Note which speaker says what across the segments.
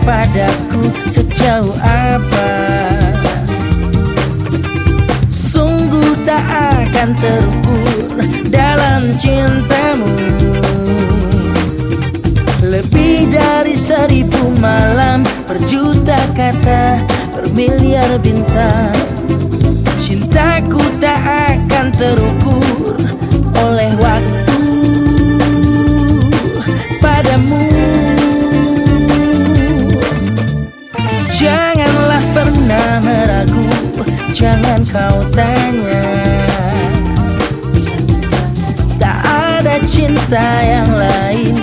Speaker 1: padaku sejauh apa? Sungguh tak akan terukur dalam cintamu. Lebih dari seribu malam Berjuta kata Bermiliar bintang. Cintaku tak akan terukur Oleh waktu Jangan kau tanya. Tak ada cinta yang lain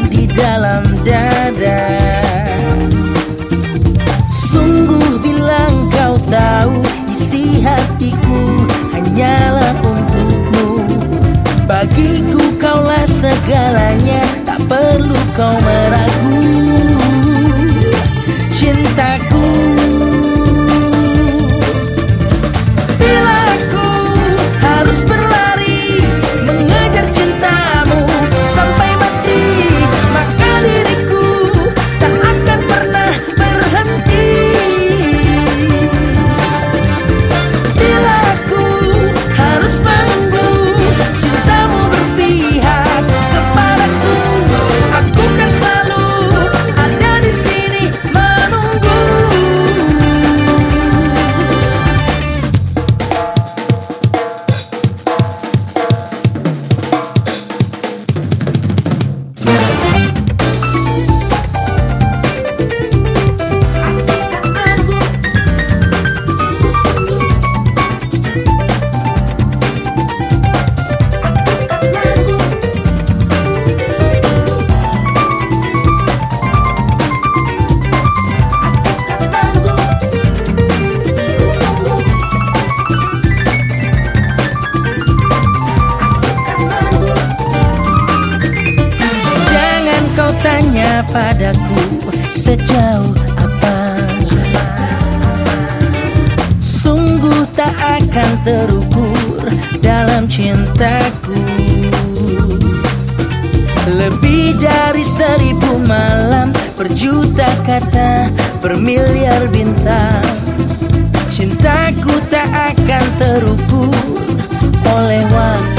Speaker 1: padaku sejauh apa. Sungguh tak akan terukur dalam cintaku. Lebih dari seribu malam Berjuta kata Bermiliar bintang. Cintaku tak akan terukur Oleh waktu